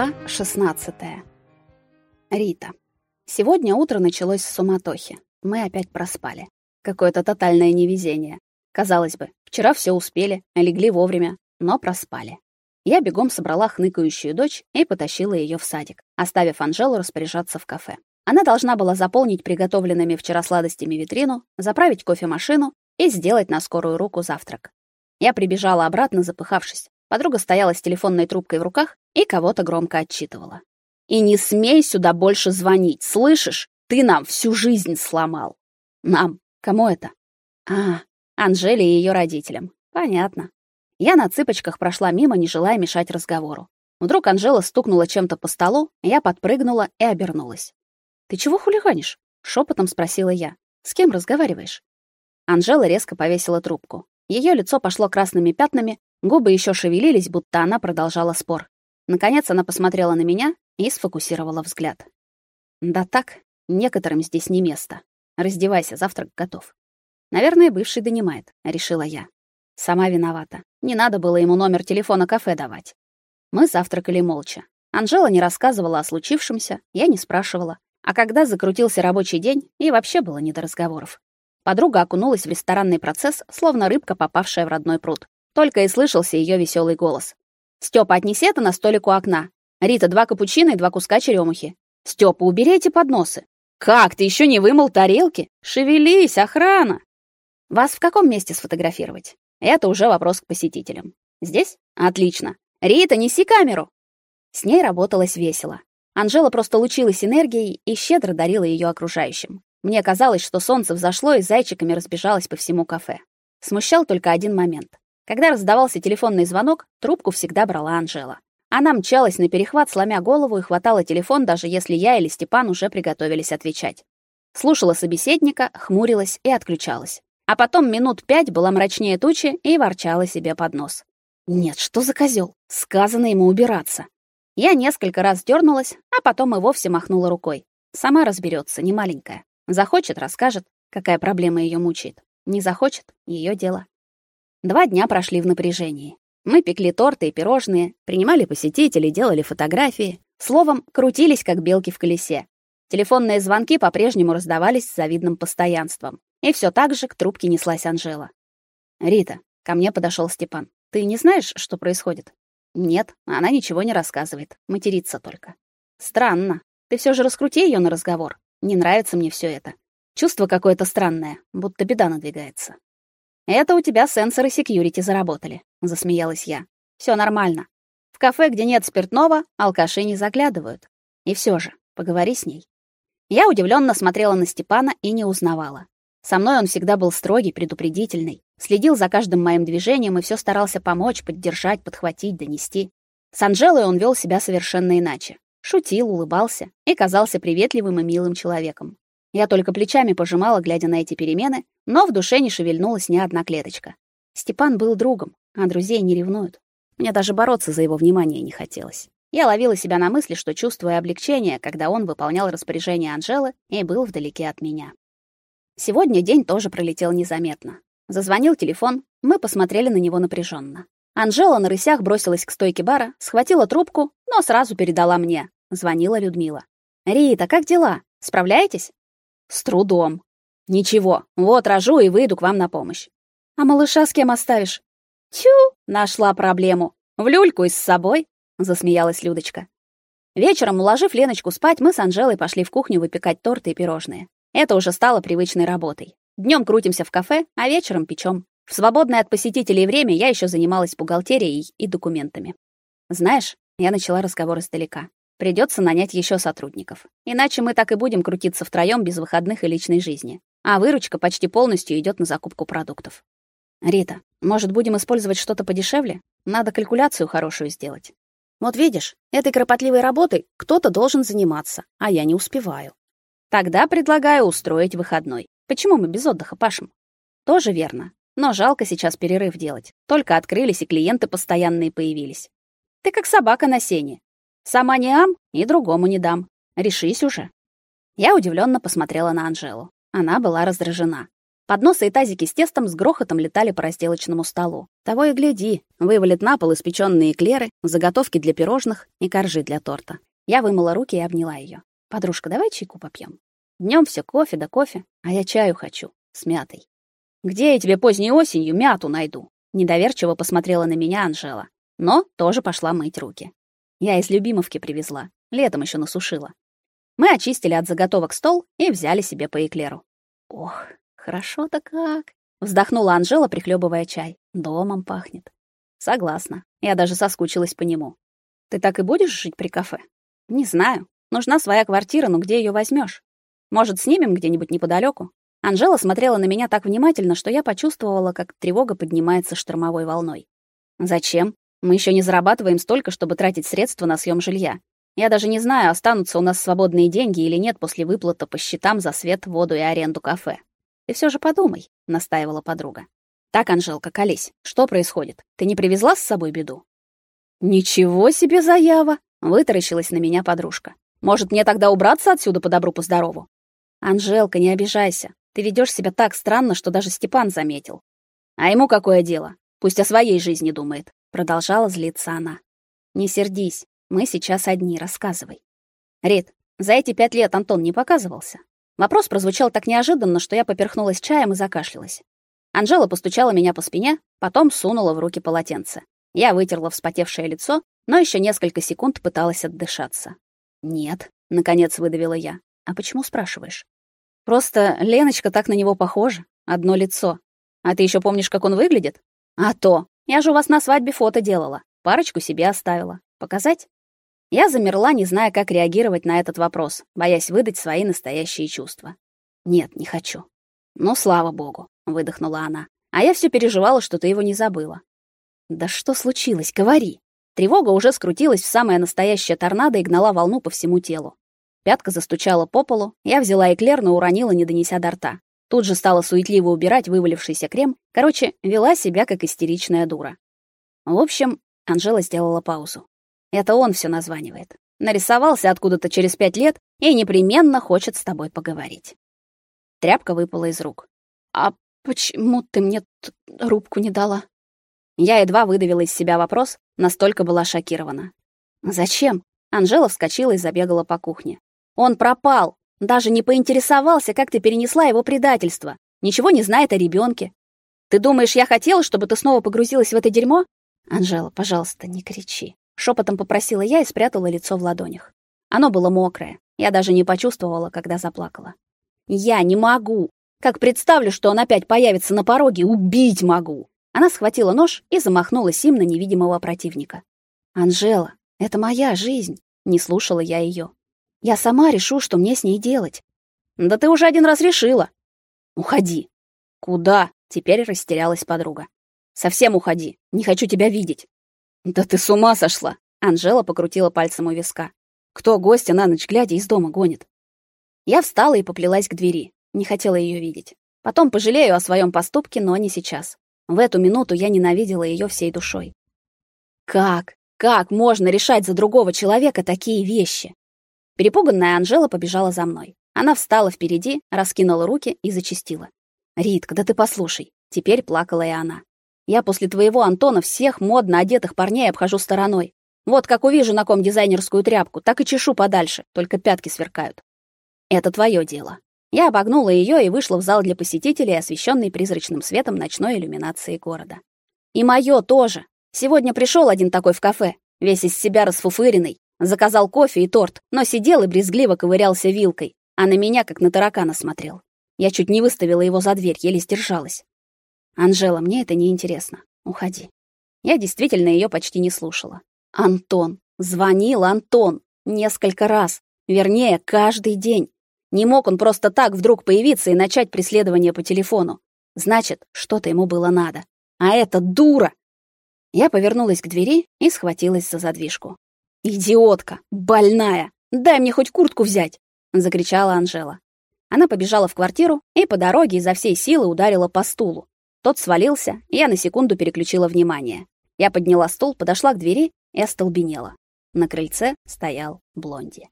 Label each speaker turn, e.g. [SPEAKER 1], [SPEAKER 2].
[SPEAKER 1] Глава 16. Рита. Сегодня утро началось с суматохи. Мы опять проспали. Какое-то тотальное невезение. Казалось бы, вчера все успели, легли вовремя, но проспали. Я бегом собрала хныкающую дочь и потащила ее в садик, оставив Анжелу распоряжаться в кафе. Она должна была заполнить приготовленными вчера сладостями витрину, заправить кофемашину и сделать на скорую руку завтрак. Я прибежала обратно, запыхавшись. Подруга стояла с телефонной трубкой в руках и кого-то громко отчитывала. «И не смей сюда больше звонить, слышишь? Ты нам всю жизнь сломал». «Нам? Кому это?» «А, Анжеле и ее родителям. Понятно». Я на цыпочках прошла мимо, не желая мешать разговору. Вдруг Анжела стукнула чем-то по столу, я подпрыгнула и обернулась. «Ты чего хулиганишь?» — шепотом спросила я. «С кем разговариваешь?» Анжела резко повесила трубку. Ее лицо пошло красными пятнами, губы еще шевелились, будто она продолжала спор. Наконец она посмотрела на меня и сфокусировала взгляд. Да так, некоторым здесь не место. Раздевайся, завтрак готов. Наверное, бывший донимает, решила я. Сама виновата. Не надо было ему номер телефона кафе давать. Мы завтракали молча. Анжела не рассказывала о случившемся, я не спрашивала. А когда закрутился рабочий день, и вообще было не до разговоров. Подруга окунулась в ресторанный процесс, словно рыбка, попавшая в родной пруд. Только и слышался ее веселый голос. Степа, отнеси это на столик у окна. Рита, два капучино и два куска черемухи. Степа, убери эти подносы. Как, ты еще не вымыл тарелки? Шевелись, охрана. Вас в каком месте сфотографировать? Это уже вопрос к посетителям. Здесь? Отлично. Рита, неси камеру. С ней работалось весело. Анжела просто лучилась энергией и щедро дарила ее окружающим. Мне казалось, что солнце взошло и зайчиками разбежалось по всему кафе. Смущал только один момент. Когда раздавался телефонный звонок, трубку всегда брала Анжела. Она мчалась на перехват, сломя голову и хватала телефон, даже если я или Степан уже приготовились отвечать. Слушала собеседника, хмурилась и отключалась. А потом минут пять была мрачнее тучи и ворчала себе под нос. Нет, что за козел? Сказано ему убираться. Я несколько раз дернулась, а потом и вовсе махнула рукой. Сама разберется, не маленькая. Захочет расскажет, какая проблема ее мучает. Не захочет ее дело. Два дня прошли в напряжении. Мы пекли торты и пирожные, принимали посетителей, делали фотографии, словом, крутились как белки в колесе. Телефонные звонки по-прежнему раздавались с завидным постоянством. И все так же к трубке неслась Анжела. Рита, ко мне подошел Степан. Ты не знаешь, что происходит? Нет, она ничего не рассказывает, матерится только. Странно. Ты все же раскрути ее на разговор. Не нравится мне все это. Чувство какое-то странное, будто беда надвигается. Это у тебя сенсоры секьюрити заработали, засмеялась я. Все нормально. В кафе, где нет спиртного, алкаши не заглядывают. И все же, поговори с ней. Я удивленно смотрела на Степана и не узнавала. Со мной он всегда был строгий, предупредительный, следил за каждым моим движением и все старался помочь, поддержать, подхватить, донести. С Анжелой он вел себя совершенно иначе. Шутил, улыбался и казался приветливым и милым человеком. Я только плечами пожимала, глядя на эти перемены, но в душе не шевельнулась ни одна клеточка. Степан был другом, а друзей не ревнуют. Мне даже бороться за его внимание не хотелось. Я ловила себя на мысли, что чувствую облегчение, когда он выполнял распоряжения Анжелы и был вдалеке от меня. Сегодня день тоже пролетел незаметно. Зазвонил телефон, мы посмотрели на него напряженно. Анжела на рысях бросилась к стойке бара, схватила трубку, но сразу передала мне. Звонила Людмила. «Рита, как дела? Справляетесь?» С трудом. Ничего, вот рожу и выйду к вам на помощь. А малыша с кем оставишь? Тю, нашла проблему. В люльку и с собой, засмеялась Людочка. Вечером, уложив Леночку спать, мы с Анжелой пошли в кухню выпекать торты и пирожные. Это уже стало привычной работой. Днем крутимся в кафе, а вечером печем. В свободное от посетителей время я еще занималась бухгалтерией и документами. Знаешь, я начала разговор издалека. Придется нанять еще сотрудников. Иначе мы так и будем крутиться втроем без выходных и личной жизни. А выручка почти полностью идет на закупку продуктов. Рита, может, будем использовать что-то подешевле? Надо калькуляцию хорошую сделать. Вот видишь, этой кропотливой работой кто-то должен заниматься, а я не успеваю. Тогда предлагаю устроить выходной. Почему мы без отдыха пашем? Тоже верно. Но жалко сейчас перерыв делать. Только открылись и клиенты постоянные появились. Ты как собака на сене. Сама не ам и другому не дам. Решись уже. Я удивленно посмотрела на Анжелу. Она была раздражена. Подносы и тазики с тестом с грохотом летали по разделочному столу. Того и гляди, вывалит на пол испечённые эклеры, заготовки для пирожных и коржи для торта. Я вымыла руки и обняла её. Подружка, давай чайку попьём. Днём всё кофе да кофе, а я чаю хочу с мятой. Где я тебе поздней осенью мяту найду? Недоверчиво посмотрела на меня Анжела, но тоже пошла мыть руки. Я из Любимовки привезла, летом ещё насушила. Мы очистили от заготовок стол и взяли себе по эклеру. Ох, хорошо-то как, вздохнула Анжела, прихлебывая чай. Домом пахнет. Согласна. Я даже соскучилась по нему. Ты так и будешь жить при кафе? Не знаю. Нужна своя квартира, но где ее возьмешь? Может, снимем где-нибудь неподалеку? Анжела смотрела на меня так внимательно, что я почувствовала, как тревога поднимается штормовой волной. Зачем? Мы еще не зарабатываем столько, чтобы тратить средства на съем жилья. Я даже не знаю, останутся у нас свободные деньги или нет после выплаты по счетам за свет, воду и аренду кафе. Ты все же подумай, настаивала подруга. Так, Анжелка, колись. Что происходит? Ты не привезла с собой беду? Ничего себе заява, вытаращилась на меня подружка. Может, мне тогда убраться отсюда по добру по здорову? Анжелка, не обижайся. Ты ведёшь себя так странно, что даже Степан заметил. А ему какое дело? Пусть о своей жизни думает, продолжала злиться она. Не сердись. Мы сейчас одни, рассказывай. Рит, за эти пять лет Антон не показывался. Вопрос прозвучал так неожиданно, что я поперхнулась чаем и закашлялась. Анжела постучала меня по спине, потом сунула в руки полотенце. Я вытерла вспотевшее лицо, но еще несколько секунд пыталась отдышаться. "Нет", наконец выдавила я. "А почему спрашиваешь?" "Просто Леночка так на него похожа, одно лицо. А ты еще помнишь, как он выглядит?" "А то. Я же у вас на свадьбе фото делала. Парочку себе оставила. Показать?" Я замерла, не зная, как реагировать на этот вопрос, боясь выдать свои настоящие чувства. "Нет, не хочу". "Ну, слава богу" выдохнула она. А я все переживала, что ты его не забыла. Да что случилось, говори. Тревога уже скрутилась в самое настоящее торнадо и гнала волну по всему телу. Пятка застучала по полу, я взяла эклер, но уронила, не донеся до рта. Тут же стала суетливо убирать вывалившийся крем. Короче, вела себя как истеричная дура. В общем, Анжела сделала паузу. Это он все названивает. Нарисовался откуда-то через пять лет и непременно хочет с тобой поговорить. Тряпка выпала из рук. А Почему ты мне рубку не дала? Я едва выдавила из себя вопрос, настолько была шокирована. Зачем? Анжела вскочила и забегала по кухне. Он пропал. Даже не поинтересовался, как ты перенесла его предательство. Ничего не знает о ребенке. Ты думаешь, я хотела, чтобы ты снова погрузилась в это дерьмо? Анжела, пожалуйста, не кричи, шепотом попросила я и спрятала лицо в ладонях. Оно было мокрое. Я даже не почувствовала, когда заплакала. Я не могу. Как представлю, что он опять появится на пороге, убить могу. Она схватила нож и замахнулась им на невидимого противника. Анжела, это моя жизнь, не слушала я ее. Я сама решу, что мне с ней делать. Да ты уже один раз решила. Уходи. Куда? Теперь растерялась подруга. Совсем уходи. Не хочу тебя видеть. Да ты с ума сошла. Анжела покрутила пальцем у виска. Кто гостя на ночь глядя из дома гонит? Я встала и поплелась к двери. Не хотела ее видеть. Потом пожалею о своем поступке, но не сейчас. В эту минуту я ненавидела ее всей душой. Как? Как можно решать за другого человека такие вещи? Перепуганная Анжела побежала за мной. Она встала впереди, раскинула руки и зачастила. «Ритка, да ты послушай». Теперь плакала и она. «Я после твоего Антона всех модно одетых парней обхожу стороной. Вот как увижу на ком дизайнерскую тряпку, так и чешу подальше, только пятки сверкают. Это твое дело. Я обогнула ее и вышла в зал для посетителей, освещенный призрачным светом ночной иллюминации города. И моё тоже. Сегодня пришел один такой в кафе, весь из себя расфуфыренный, заказал кофе и торт, но сидел и брезгливо ковырялся вилкой, а на меня как на таракана смотрел. Я чуть не выставила его за дверь, еле сдержалась. Анжела, мне это не интересно. Уходи. Я действительно ее почти не слушала. Антон, звонил Антон несколько раз, вернее, каждый день. Не мог он просто так вдруг появиться и начать преследование по телефону. Значит, что-то ему было надо. А это дура. Я повернулась к двери и схватилась за задвижку. Идиотка, больная. Дай мне хоть куртку взять, закричала Анжела. Она побежала в квартиру и по дороге изо всей силы ударила по стулу. Тот свалился, и я на секунду переключила внимание. Я подняла стул, подошла к двери и остолбенела. На крыльце стоял Блонди.